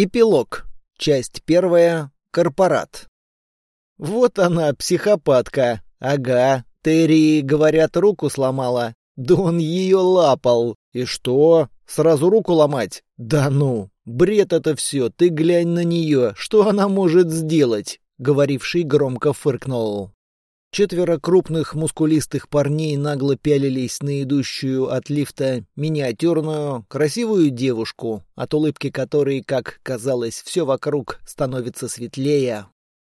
Эпилог. Часть первая. Корпорат. Вот она, психопатка. Ага. Терри, говорят, руку сломала. Да он ее лапал. И что? Сразу руку ломать? Да ну. Бред это все. Ты глянь на нее. Что она может сделать? Говоривший громко фыркнул. Четверо крупных мускулистых парней нагло пялились на идущую от лифта миниатюрную, красивую девушку, от улыбки которой, как казалось, все вокруг становится светлее.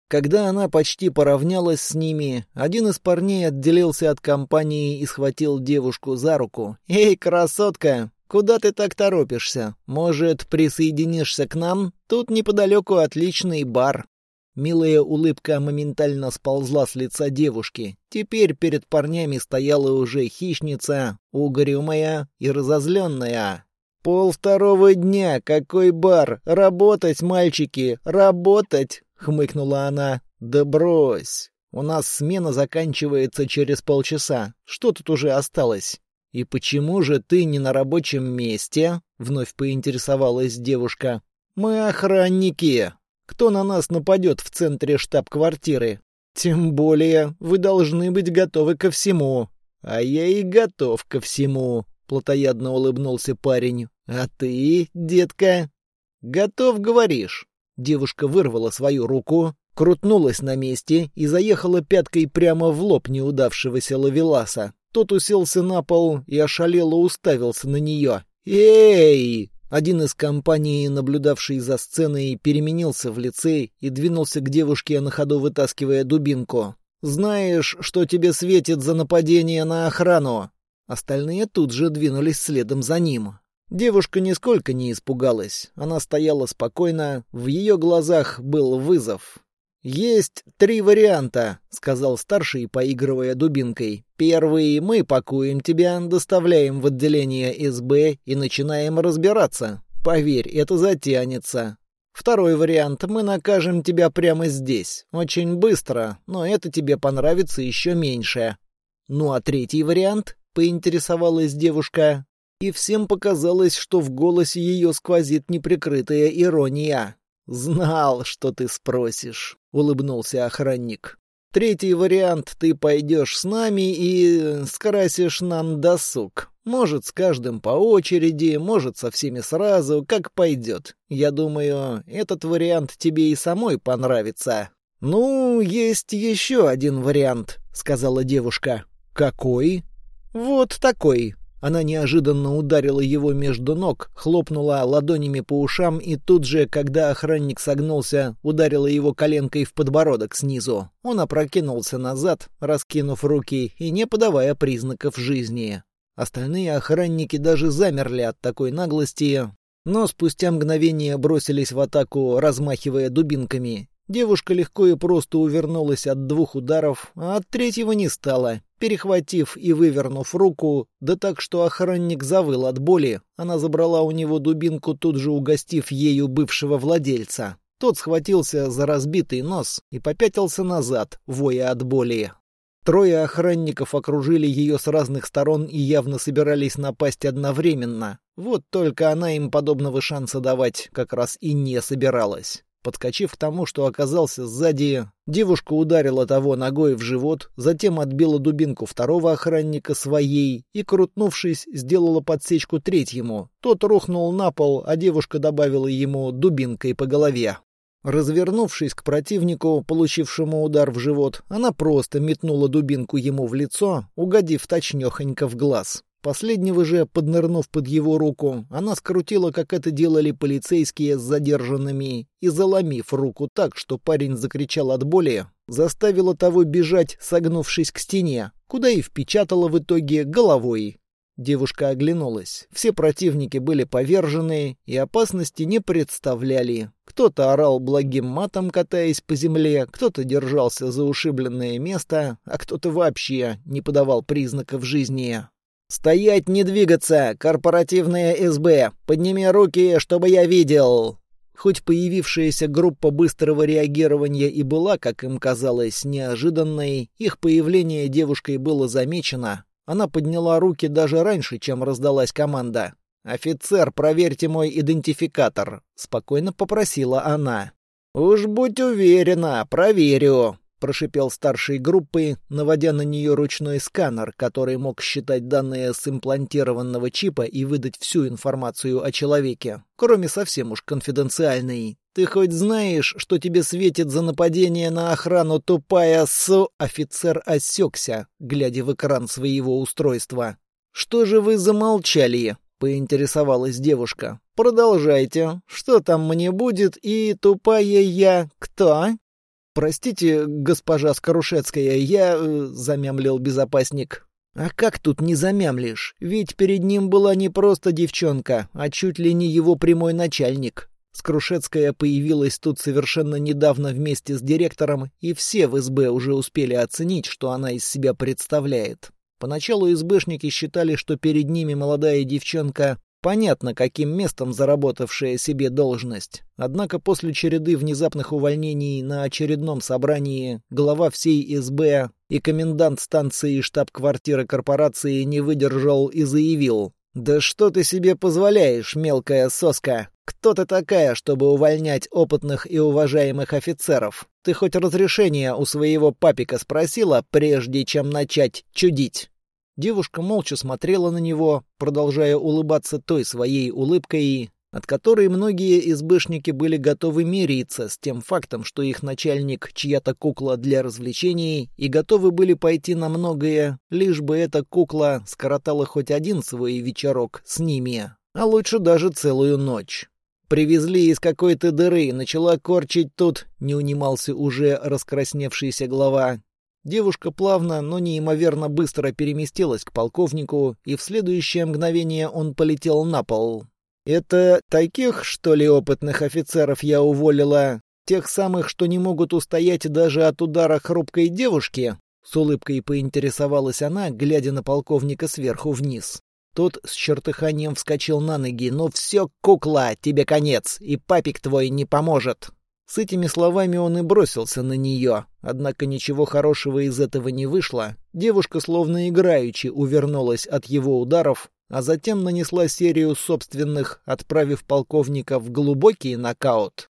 Когда она почти поравнялась с ними, один из парней отделился от компании и схватил девушку за руку. «Эй, красотка, куда ты так торопишься? Может, присоединишься к нам? Тут неподалеку отличный бар». Милая улыбка моментально сползла с лица девушки. Теперь перед парнями стояла уже хищница, угрюмая и разозленная. «Пол второго дня, какой бар! Работать, мальчики, работать!» — хмыкнула она. «Да брось! У нас смена заканчивается через полчаса. Что тут уже осталось?» «И почему же ты не на рабочем месте?» — вновь поинтересовалась девушка. «Мы охранники. Кто на нас нападет в центре штаб-квартиры? Тем более вы должны быть готовы ко всему. А я и готов ко всему, плотоядно улыбнулся парень. А ты, детка, готов, говоришь? Девушка вырвала свою руку, крутнулась на месте и заехала пяткой прямо в лоб неудавшегося лавеласа. Тот уселся на пол и ошалело уставился на нее. «Эй!» Один из компаний, наблюдавший за сценой, переменился в лице и двинулся к девушке, на ходу вытаскивая дубинку. «Знаешь, что тебе светит за нападение на охрану?» Остальные тут же двинулись следом за ним. Девушка нисколько не испугалась. Она стояла спокойно, в ее глазах был вызов. «Есть три варианта», — сказал старший, поигрывая дубинкой. «Первый — мы пакуем тебя, доставляем в отделение СБ и начинаем разбираться. Поверь, это затянется. Второй вариант — мы накажем тебя прямо здесь. Очень быстро, но это тебе понравится еще меньше». «Ну а третий вариант?» — поинтересовалась девушка. И всем показалось, что в голосе ее сквозит неприкрытая ирония. «Знал, что ты спросишь», — улыбнулся охранник. «Третий вариант — ты пойдешь с нами и скрасишь нам досуг. Может, с каждым по очереди, может, со всеми сразу, как пойдет. Я думаю, этот вариант тебе и самой понравится». «Ну, есть еще один вариант», — сказала девушка. «Какой?» «Вот такой. Она неожиданно ударила его между ног, хлопнула ладонями по ушам и тут же, когда охранник согнулся, ударила его коленкой в подбородок снизу. Он опрокинулся назад, раскинув руки и не подавая признаков жизни. Остальные охранники даже замерли от такой наглости, но спустя мгновение бросились в атаку, размахивая дубинками. Девушка легко и просто увернулась от двух ударов, а от третьего не стала. Перехватив и вывернув руку, да так, что охранник завыл от боли, она забрала у него дубинку, тут же угостив ею бывшего владельца. Тот схватился за разбитый нос и попятился назад, воя от боли. Трое охранников окружили ее с разных сторон и явно собирались напасть одновременно. Вот только она им подобного шанса давать как раз и не собиралась. Подскочив к тому, что оказался сзади, девушка ударила того ногой в живот, затем отбила дубинку второго охранника своей и, крутнувшись, сделала подсечку третьему. Тот рухнул на пол, а девушка добавила ему дубинкой по голове. Развернувшись к противнику, получившему удар в живот, она просто метнула дубинку ему в лицо, угодив точнёхонько в глаз. Последнего же, поднырнув под его руку, она скрутила, как это делали полицейские с задержанными, и, заломив руку так, что парень закричал от боли, заставила того бежать, согнувшись к стене, куда и впечатала в итоге головой. Девушка оглянулась. Все противники были повержены и опасности не представляли. Кто-то орал благим матом, катаясь по земле, кто-то держался за ушибленное место, а кто-то вообще не подавал признаков жизни. «Стоять, не двигаться! Корпоративная СБ! Подними руки, чтобы я видел!» Хоть появившаяся группа быстрого реагирования и была, как им казалось, неожиданной, их появление девушкой было замечено. Она подняла руки даже раньше, чем раздалась команда. «Офицер, проверьте мой идентификатор», — спокойно попросила она. «Уж будь уверена, проверю», — прошипел старший группы, наводя на нее ручной сканер, который мог считать данные с имплантированного чипа и выдать всю информацию о человеке, кроме совсем уж конфиденциальной. «Ты хоть знаешь, что тебе светит за нападение на охрану тупая с...» Офицер осекся, глядя в экран своего устройства. «Что же вы замолчали?» — поинтересовалась девушка. «Продолжайте. Что там мне будет и тупая я кто?» «Простите, госпожа Скорушецкая, я...» э, — замямлил безопасник. «А как тут не замямлишь? Ведь перед ним была не просто девчонка, а чуть ли не его прямой начальник. Скрушецкая появилась тут совершенно недавно вместе с директором, и все в СБ уже успели оценить, что она из себя представляет. Поначалу СБшники считали, что перед ними молодая девчонка, понятно, каким местом заработавшая себе должность. Однако после череды внезапных увольнений на очередном собрании глава всей СБ и комендант станции штаб-квартиры корпорации не выдержал и заявил «Да что ты себе позволяешь, мелкая соска? Кто ты такая, чтобы увольнять опытных и уважаемых офицеров? Ты хоть разрешение у своего папика спросила, прежде чем начать чудить?» Девушка молча смотрела на него, продолжая улыбаться той своей улыбкой, от которой многие избышники были готовы мириться с тем фактом, что их начальник чья-то кукла для развлечений, и готовы были пойти на многое, лишь бы эта кукла скоротала хоть один свой вечерок с ними, а лучше даже целую ночь. Привезли из какой-то дыры, начала корчить тут, не унимался уже раскрасневшийся глава. Девушка плавно, но неимоверно быстро переместилась к полковнику, и в следующее мгновение он полетел на пол. «Это таких, что ли, опытных офицеров я уволила? Тех самых, что не могут устоять даже от удара хрупкой девушки?» С улыбкой поинтересовалась она, глядя на полковника сверху вниз. Тот с чертыханием вскочил на ноги. «Ну все, кукла, тебе конец, и папик твой не поможет!» С этими словами он и бросился на нее. Однако ничего хорошего из этого не вышло. Девушка словно играючи увернулась от его ударов, а затем нанесла серию собственных, отправив полковника в глубокий нокаут.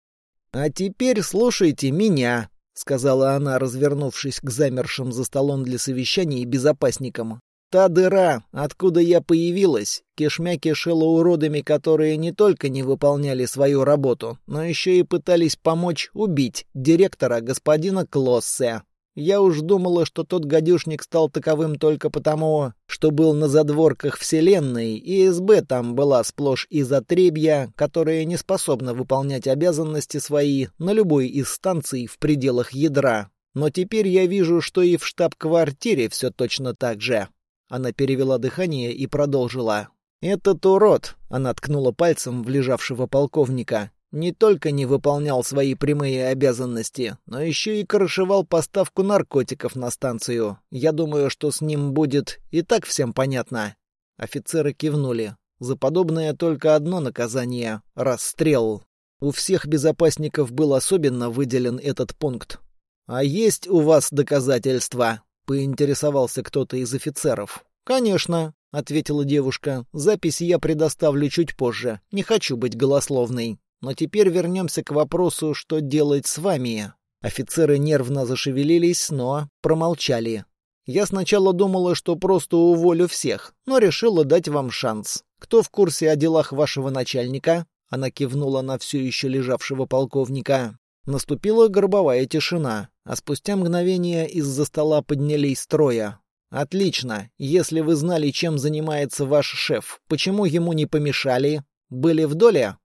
«А теперь слушайте меня», — сказала она, развернувшись к замершим за столом для совещаний безопасникам. Та дыра, откуда я появилась, кишмя кишела уродами, которые не только не выполняли свою работу, но еще и пытались помочь убить директора господина Клоссе. Я уж думала, что тот гадюшник стал таковым только потому, что был на задворках Вселенной, и СБ там была сплошь из отребья, которая не способна выполнять обязанности свои на любой из станций в пределах ядра. Но теперь я вижу, что и в штаб-квартире все точно так же. Она перевела дыхание и продолжила. «Этот урод!» — она ткнула пальцем в лежавшего полковника. «Не только не выполнял свои прямые обязанности, но еще и крышевал поставку наркотиков на станцию. Я думаю, что с ним будет и так всем понятно». Офицеры кивнули. За подобное только одно наказание — расстрел. У всех безопасников был особенно выделен этот пункт. «А есть у вас доказательства?» поинтересовался кто-то из офицеров. «Конечно», — ответила девушка. «Записи я предоставлю чуть позже. Не хочу быть голословной. Но теперь вернемся к вопросу, что делать с вами». Офицеры нервно зашевелились, но промолчали. «Я сначала думала, что просто уволю всех, но решила дать вам шанс. Кто в курсе о делах вашего начальника?» Она кивнула на все еще лежавшего полковника. Наступила гробовая тишина, а спустя мгновение из-за стола поднялись строя. «Отлично. Если вы знали, чем занимается ваш шеф, почему ему не помешали? Были в доле?»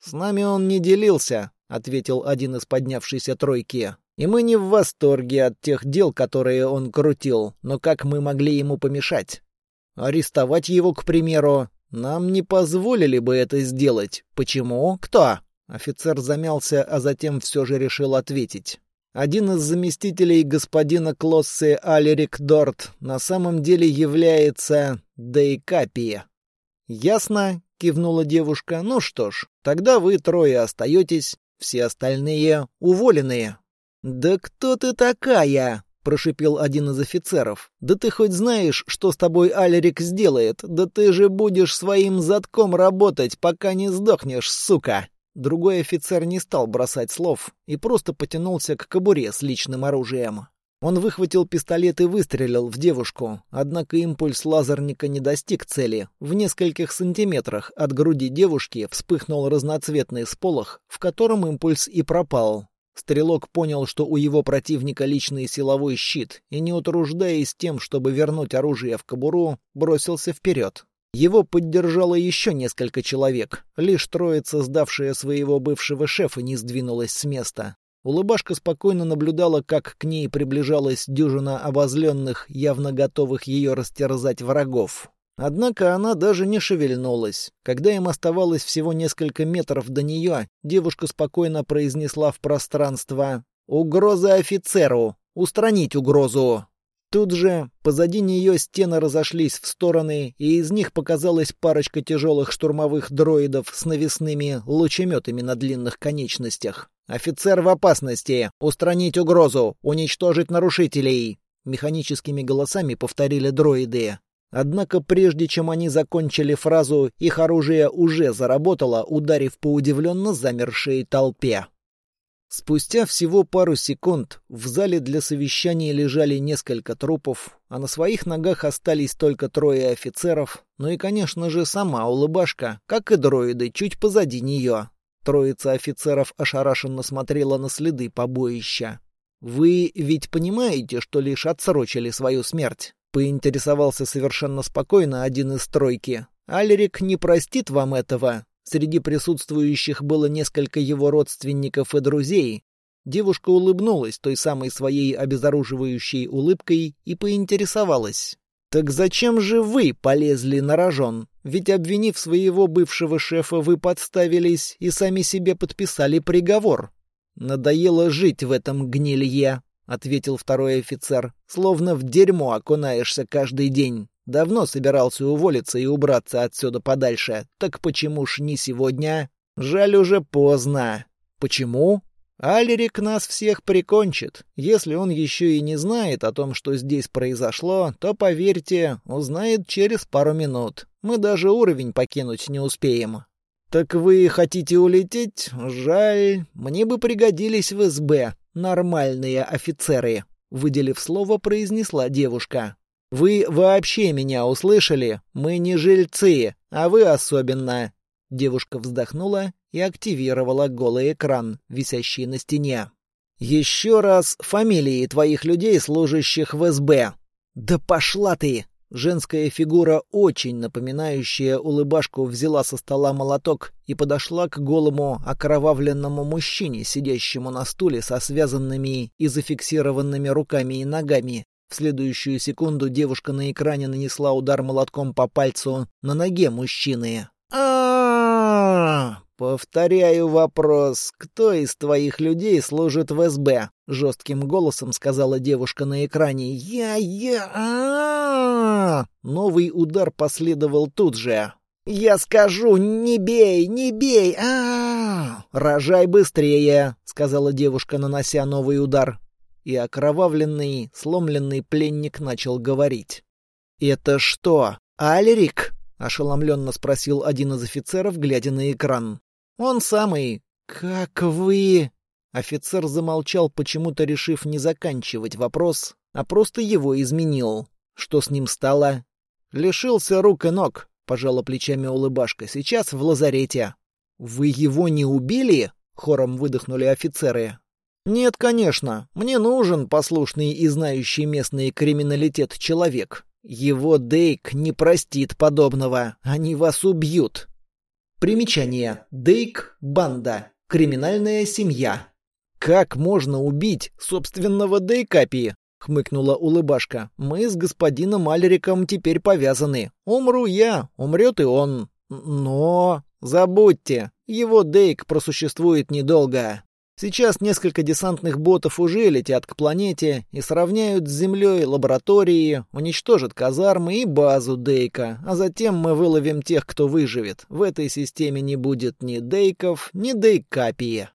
«С нами он не делился», — ответил один из поднявшейся тройки. «И мы не в восторге от тех дел, которые он крутил, но как мы могли ему помешать? Арестовать его, к примеру, нам не позволили бы это сделать. Почему? Кто?» Офицер замялся, а затем все же решил ответить. Один из заместителей господина Клоссе Алерик Дорт на самом деле является Дейкапи. «Ясно», — кивнула девушка. «Ну что ж, тогда вы трое остаетесь, все остальные уволенные». «Да кто ты такая?» — прошипел один из офицеров. «Да ты хоть знаешь, что с тобой Алерик сделает? Да ты же будешь своим затком работать, пока не сдохнешь, сука!» Другой офицер не стал бросать слов и просто потянулся к кобуре с личным оружием. Он выхватил пистолет и выстрелил в девушку, однако импульс лазерника не достиг цели. В нескольких сантиметрах от груди девушки вспыхнул разноцветный сполох, в котором импульс и пропал. Стрелок понял, что у его противника личный силовой щит, и, не утруждаясь тем, чтобы вернуть оружие в кобуру, бросился вперед. Его поддержало еще несколько человек. Лишь троица, сдавшая своего бывшего шефа, не сдвинулась с места. Улыбашка спокойно наблюдала, как к ней приближалась дюжина обозленных, явно готовых ее растерзать врагов. Однако она даже не шевельнулась. Когда им оставалось всего несколько метров до нее, девушка спокойно произнесла в пространство «Угроза офицеру! Устранить угрозу!» Тут же позади нее стены разошлись в стороны, и из них показалась парочка тяжелых штурмовых дроидов с навесными лучеметами на длинных конечностях. «Офицер в опасности! Устранить угрозу! Уничтожить нарушителей!» Механическими голосами повторили дроиды. Однако прежде чем они закончили фразу, их оружие уже заработало, ударив по удивленно замершей толпе. Спустя всего пару секунд в зале для совещания лежали несколько трупов, а на своих ногах остались только трое офицеров, ну и, конечно же, сама улыбашка, как и дроиды, чуть позади нее. Троица офицеров ошарашенно смотрела на следы побоища. «Вы ведь понимаете, что лишь отсрочили свою смерть?» Поинтересовался совершенно спокойно один из тройки. «Алерик не простит вам этого». Среди присутствующих было несколько его родственников и друзей. Девушка улыбнулась той самой своей обезоруживающей улыбкой и поинтересовалась. «Так зачем же вы полезли на рожон? Ведь, обвинив своего бывшего шефа, вы подставились и сами себе подписали приговор. Надоело жить в этом гнилье», — ответил второй офицер. «Словно в дерьмо окунаешься каждый день. Давно собирался уволиться и убраться отсюда подальше. Так почему ж не сегодня? Жаль, уже поздно. Почему? Алерик нас всех прикончит. Если он еще и не знает о том, что здесь произошло, то, поверьте, узнает через пару минут. Мы даже уровень покинуть не успеем. «Так вы хотите улететь? Жаль. Мне бы пригодились в СБ. Нормальные офицеры», — выделив слово, произнесла девушка. «Вы вообще меня услышали? Мы не жильцы, а вы особенно». Девушка вздохнула и активировала голый экран, висящий на стене. «Еще раз фамилии твоих людей, служащих в СБ». «Да пошла ты!» Женская фигура, очень напоминающая улыбашку, взяла со стола молоток и подошла к голому, окровавленному мужчине, сидящему на стуле со связанными и зафиксированными руками и ногами. В следующую секунду девушка на экране нанесла удар молотком по пальцу на ноге мужчины. а «Повторяю вопрос. Кто из твоих людей служит в СБ?» — жестким голосом сказала девушка на экране. «Я... я... а Новый удар последовал тут же. «Я скажу, не бей, не бей! а «Рожай быстрее!» — сказала девушка, нанося новый удар. И окровавленный, сломленный пленник начал говорить. «Это что, Алерик?» — ошеломленно спросил один из офицеров, глядя на экран. «Он самый. Как вы...» Офицер замолчал, почему-то решив не заканчивать вопрос, а просто его изменил. Что с ним стало? «Лишился рук и ног», — пожала плечами улыбашка. «Сейчас в лазарете». «Вы его не убили?» — хором выдохнули офицеры. «Нет, конечно. Мне нужен послушный и знающий местный криминалитет человек. Его Дейк не простит подобного. Они вас убьют». Примечание. Дейк – банда. Криминальная семья. «Как можно убить собственного Дейкапи?» — хмыкнула улыбашка. «Мы с господином Альриком теперь повязаны. Умру я, умрет и он. Но... Забудьте, его Дейк просуществует недолго. Сейчас несколько десантных ботов уже летят к планете и сравняют с Землей лаборатории, уничтожат казармы и базу Дейка, а затем мы выловим тех, кто выживет. В этой системе не будет ни Дейков, ни Дейкапии.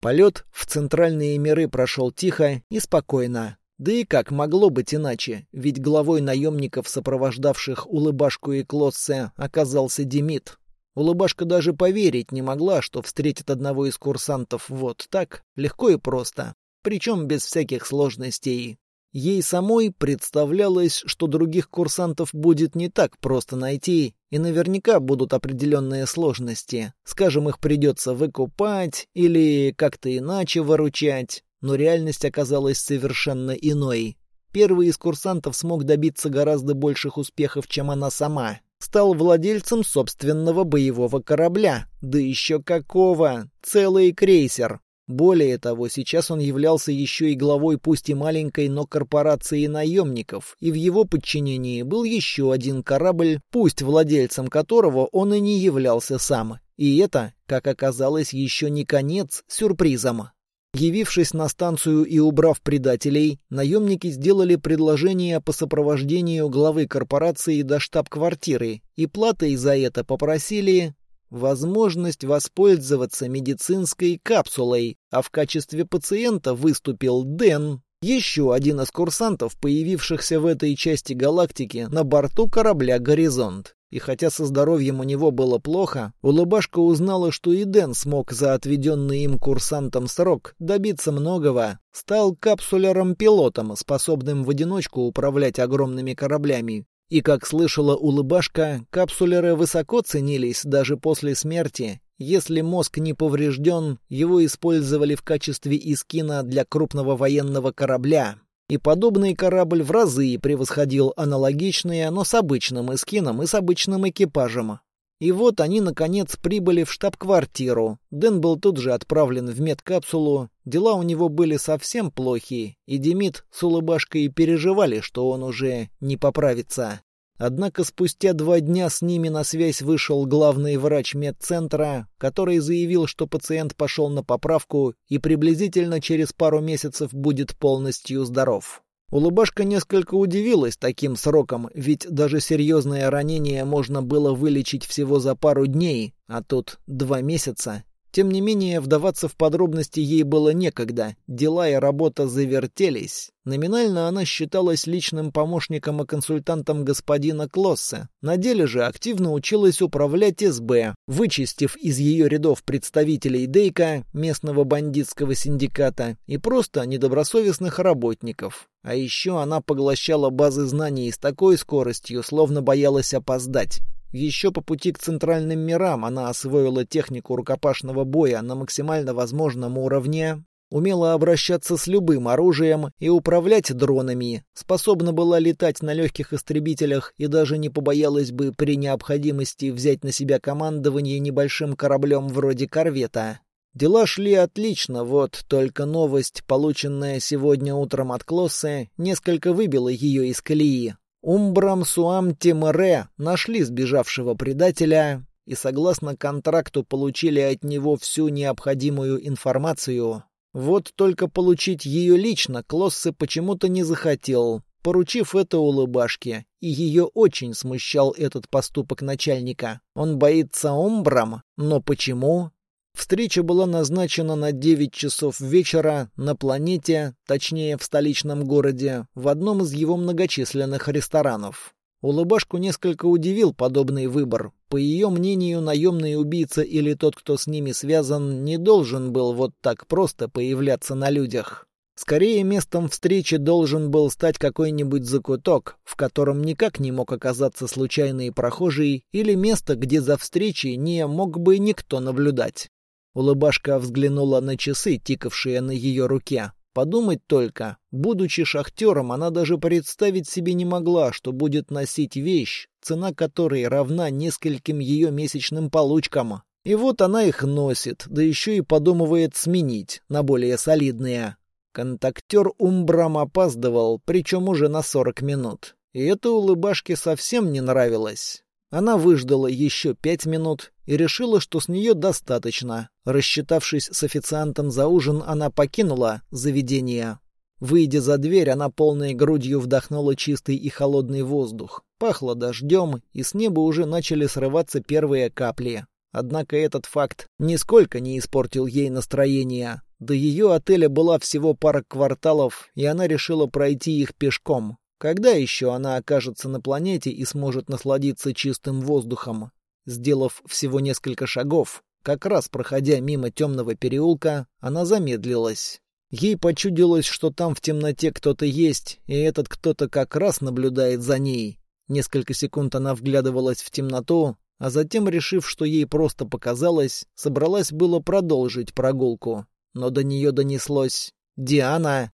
Полет в центральные миры прошел тихо и спокойно. Да и как могло быть иначе, ведь главой наемников, сопровождавших Улыбашку и Клоссе, оказался Демид. Улыбашка даже поверить не могла, что встретит одного из курсантов вот так, легко и просто, причем без всяких сложностей. Ей самой представлялось, что других курсантов будет не так просто найти, и наверняка будут определенные сложности. Скажем, их придется выкупать или как-то иначе выручать но реальность оказалась совершенно иной. Первый из курсантов смог добиться гораздо больших успехов, чем она сама. Стал владельцем собственного боевого корабля. Да еще какого! Целый крейсер. Более того, сейчас он являлся еще и главой пусть и маленькой, но корпорации наемников, и в его подчинении был еще один корабль, пусть владельцем которого он и не являлся сам. И это, как оказалось, еще не конец сюрпризом. Явившись на станцию и убрав предателей, наемники сделали предложение по сопровождению главы корпорации до штаб-квартиры, и платой за это попросили возможность воспользоваться медицинской капсулой, а в качестве пациента выступил Дэн, еще один из курсантов, появившихся в этой части галактики на борту корабля «Горизонт». И хотя со здоровьем у него было плохо, улыбашка узнала, что и Дэн смог за отведенный им курсантом срок добиться многого. Стал капсулером-пилотом, способным в одиночку управлять огромными кораблями. И, как слышала улыбашка, капсулеры высоко ценились даже после смерти. Если мозг не поврежден, его использовали в качестве искина для крупного военного корабля и подобный корабль в разы превосходил аналогичные, но с обычным эскином и с обычным экипажем. И вот они, наконец, прибыли в штаб-квартиру. Дэн был тут же отправлен в медкапсулу. Дела у него были совсем плохие, и Демид с улыбашкой переживали, что он уже не поправится. Однако спустя два дня с ними на связь вышел главный врач медцентра, который заявил, что пациент пошел на поправку и приблизительно через пару месяцев будет полностью здоров. Улыбашка несколько удивилась таким сроком, ведь даже серьезное ранение можно было вылечить всего за пару дней, а тут два месяца. Тем не менее, вдаваться в подробности ей было некогда. Дела и работа завертелись. Номинально она считалась личным помощником и консультантом господина Клосса. На деле же активно училась управлять СБ, вычистив из ее рядов представителей Дейка, местного бандитского синдиката, и просто недобросовестных работников. А еще она поглощала базы знаний с такой скоростью, словно боялась опоздать. Еще по пути к центральным мирам она освоила технику рукопашного боя на максимально возможном уровне, умела обращаться с любым оружием и управлять дронами, способна была летать на легких истребителях и даже не побоялась бы при необходимости взять на себя командование небольшим кораблем вроде корвета. Дела шли отлично, вот только новость, полученная сегодня утром от Клоссы, несколько выбила ее из колеи. Умбрам Суам Тимре нашли сбежавшего предателя и, согласно контракту, получили от него всю необходимую информацию. Вот только получить ее лично Клоссе почему-то не захотел, поручив это улыбашке, и ее очень смущал этот поступок начальника. Он боится Умбрам, но почему? Встреча была назначена на 9 часов вечера на планете, точнее в столичном городе, в одном из его многочисленных ресторанов. Улыбашку несколько удивил подобный выбор. По ее мнению, наемный убийца или тот, кто с ними связан, не должен был вот так просто появляться на людях. Скорее, местом встречи должен был стать какой-нибудь закуток, в котором никак не мог оказаться случайный прохожий, или место, где за встречей не мог бы никто наблюдать. Улыбашка взглянула на часы, тикавшие на ее руке. Подумать только, будучи шахтером, она даже представить себе не могла, что будет носить вещь, цена которой равна нескольким ее месячным получкам. И вот она их носит, да еще и подумывает сменить на более солидные. Контактер Умбрам опаздывал, причем уже на сорок минут. И это улыбашке совсем не нравилось. Она выждала еще пять минут и решила, что с нее достаточно. Рассчитавшись с официантом за ужин, она покинула заведение. Выйдя за дверь, она полной грудью вдохнула чистый и холодный воздух. Пахло дождем, и с неба уже начали срываться первые капли. Однако этот факт нисколько не испортил ей настроение. До ее отеля была всего пара кварталов, и она решила пройти их пешком. Когда еще она окажется на планете и сможет насладиться чистым воздухом? Сделав всего несколько шагов, как раз проходя мимо темного переулка, она замедлилась. Ей почудилось, что там в темноте кто-то есть, и этот кто-то как раз наблюдает за ней. Несколько секунд она вглядывалась в темноту, а затем, решив, что ей просто показалось, собралась было продолжить прогулку но до нее донеслось «Диана!».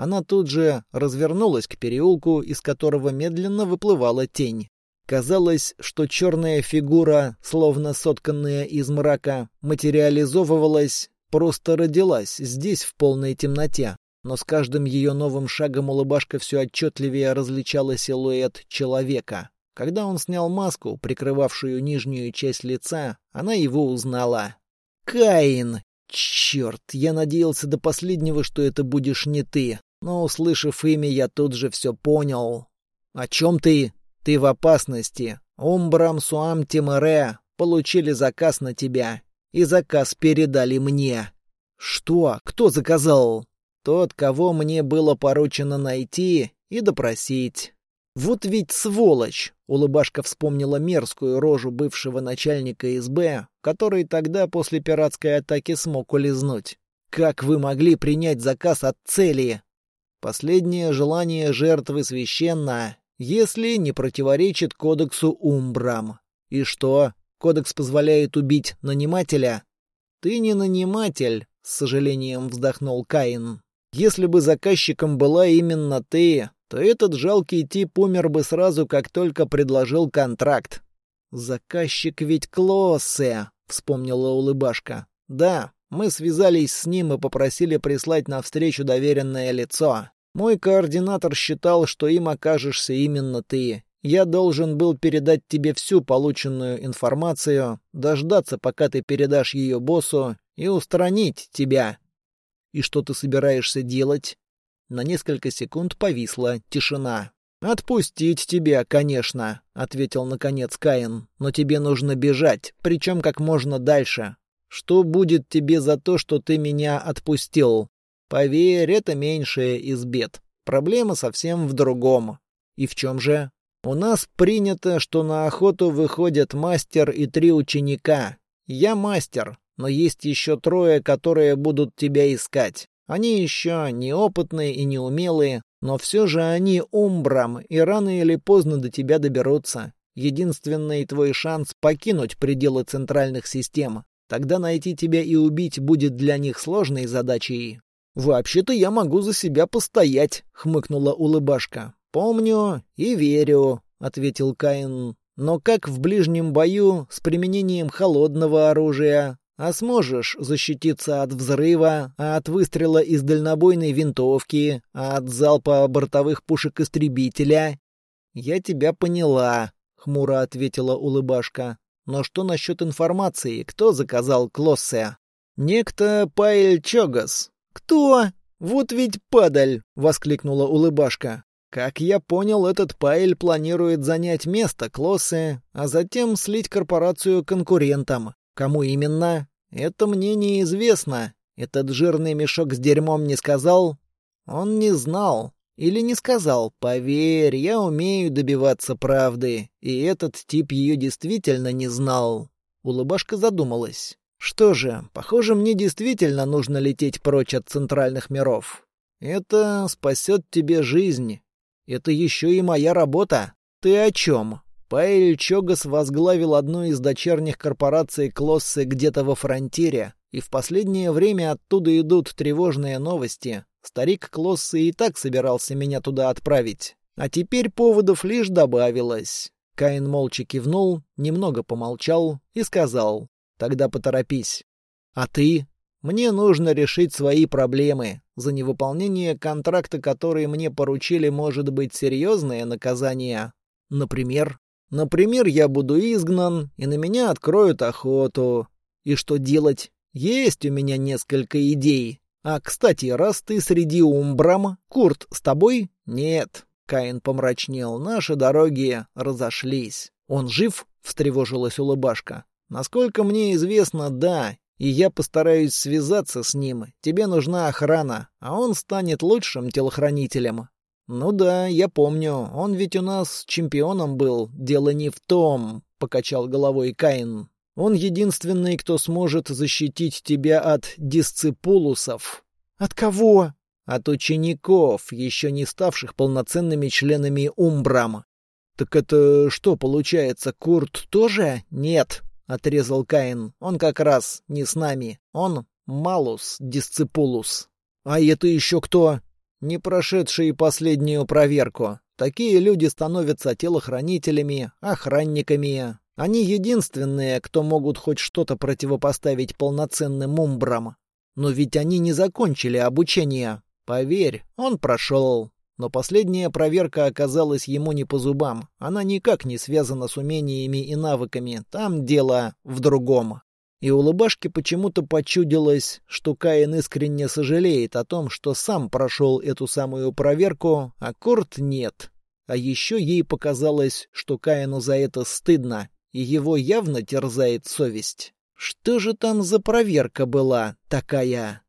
Она тут же развернулась к переулку, из которого медленно выплывала тень. Казалось, что черная фигура, словно сотканная из мрака, материализовывалась, просто родилась здесь в полной темноте. Но с каждым ее новым шагом улыбашка все отчетливее различала силуэт человека. Когда он снял маску, прикрывавшую нижнюю часть лица, она его узнала. «Каин!» Черт, я надеялся до последнего, что это будешь не ты. Но, услышав имя, я тут же все понял. О чем ты? Ты в опасности. Умбрам Суам Тимаре получили заказ на тебя. И заказ передали мне. Что? Кто заказал? Тот, кого мне было поручено найти и допросить. Вот ведь сволочь! Улыбашка вспомнила мерзкую рожу бывшего начальника СБ, который тогда после пиратской атаки смог улизнуть. Как вы могли принять заказ от цели? Последнее желание жертвы священно, если не противоречит кодексу Умбрам. И что? Кодекс позволяет убить нанимателя? Ты не наниматель, с сожалением вздохнул Каин. Если бы заказчиком была именно ты, то этот жалкий тип умер бы сразу, как только предложил контракт. «Заказчик ведь Клоссе», — вспомнила улыбашка. «Да, мы связались с ним и попросили прислать навстречу доверенное лицо. Мой координатор считал, что им окажешься именно ты. Я должен был передать тебе всю полученную информацию, дождаться, пока ты передашь ее боссу, и устранить тебя». «И что ты собираешься делать?» На несколько секунд повисла тишина. «Отпустить тебя, конечно», — ответил наконец Каин. «Но тебе нужно бежать, причем как можно дальше. Что будет тебе за то, что ты меня отпустил? Поверь, это меньшее из бед. Проблема совсем в другом. И в чем же? У нас принято, что на охоту выходят мастер и три ученика. Я мастер, но есть еще трое, которые будут тебя искать. Они еще неопытные и неумелые, но все же они умбрам, и рано или поздно до тебя доберутся. Единственный твой шанс покинуть пределы центральных систем. Тогда найти тебя и убить будет для них сложной задачей. «Вообще-то я могу за себя постоять», — хмыкнула улыбашка. «Помню и верю», — ответил Каин. «Но как в ближнем бою с применением холодного оружия, а сможешь защититься от взрыва, а от выстрела из дальнобойной винтовки, а от залпа бортовых пушек истребителя? Я тебя поняла, хмуро ответила улыбашка. Но что насчет информации? Кто заказал Клоссе? Некто Паэль Чогас. Кто? Вот ведь падаль, воскликнула улыбашка. Как я понял, этот Паэль планирует занять место Клоссе, а затем слить корпорацию конкурентам. Кому именно? Это мне неизвестно. Этот жирный мешок с дерьмом не сказал? Он не знал. Или не сказал. Поверь, я умею добиваться правды. И этот тип ее действительно не знал. Улыбашка задумалась. Что же, похоже, мне действительно нужно лететь прочь от центральных миров. Это спасет тебе жизнь. Это еще и моя работа. Ты о чем? Паэль Чогас возглавил одну из дочерних корпораций Клоссы где-то во фронтире, и в последнее время оттуда идут тревожные новости. Старик Клоссы и так собирался меня туда отправить. А теперь поводов лишь добавилось. Каин молча кивнул, немного помолчал и сказал, «Тогда поторопись». «А ты?» «Мне нужно решить свои проблемы. За невыполнение контракта, который мне поручили, может быть серьезное наказание. Например, Например, я буду изгнан, и на меня откроют охоту. И что делать? Есть у меня несколько идей. А, кстати, раз ты среди умбрам, Курт с тобой? Нет. Каин помрачнел. Наши дороги разошлись. Он жив? Встревожилась улыбашка. Насколько мне известно, да. И я постараюсь связаться с ним. Тебе нужна охрана, а он станет лучшим телохранителем. Ну да, я помню. Он ведь у нас чемпионом был. Дело не в том, покачал головой Каин. Он единственный, кто сможет защитить тебя от дисципулусов. От кого? От учеников, еще не ставших полноценными членами Умбрама. Так это что получается, Курт тоже? Нет, отрезал Каин. Он как раз не с нами. Он Малус Дисципулус. А это еще кто? Не прошедшие последнюю проверку. Такие люди становятся телохранителями, охранниками, они единственные, кто могут хоть что-то противопоставить полноценным умбрам. Но ведь они не закончили обучение. Поверь, он прошел. Но последняя проверка оказалась ему не по зубам. Она никак не связана с умениями и навыками. Там дело в другом. И у Лыбашки почему-то почудилось, что Каин искренне сожалеет о том, что сам прошел эту самую проверку, а Корт нет. А еще ей показалось, что Каину за это стыдно, и его явно терзает совесть. Что же там за проверка была такая?